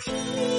听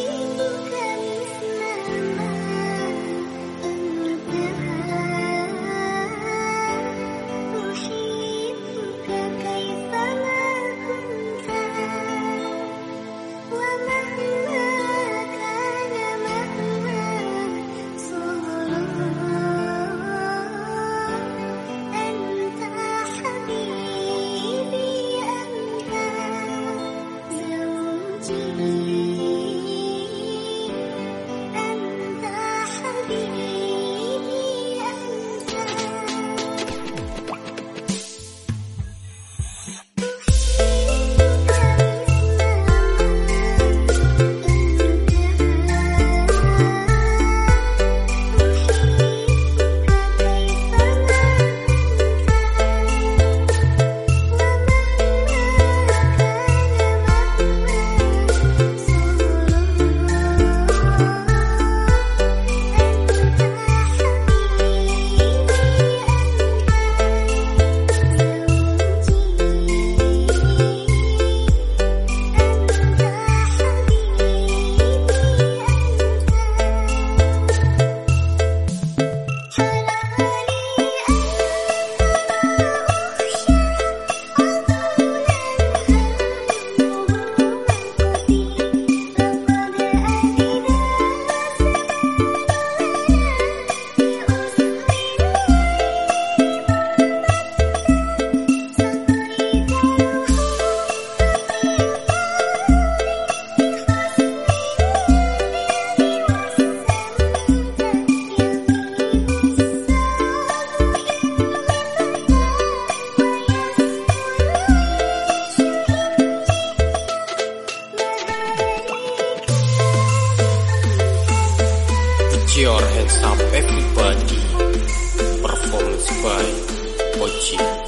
your hands up everybody Performance by Oji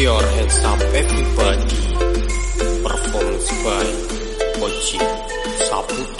your hands up everybody Performance by Oji Saputo